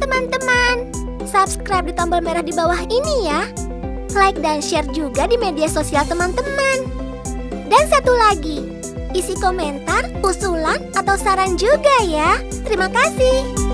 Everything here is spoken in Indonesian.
teman-teman. Subscribe di tombol merah di bawah ini ya. Like dan share juga di media sosial teman-teman. Dan satu lagi, isi komentar, usulan, atau saran juga ya. Terima kasih.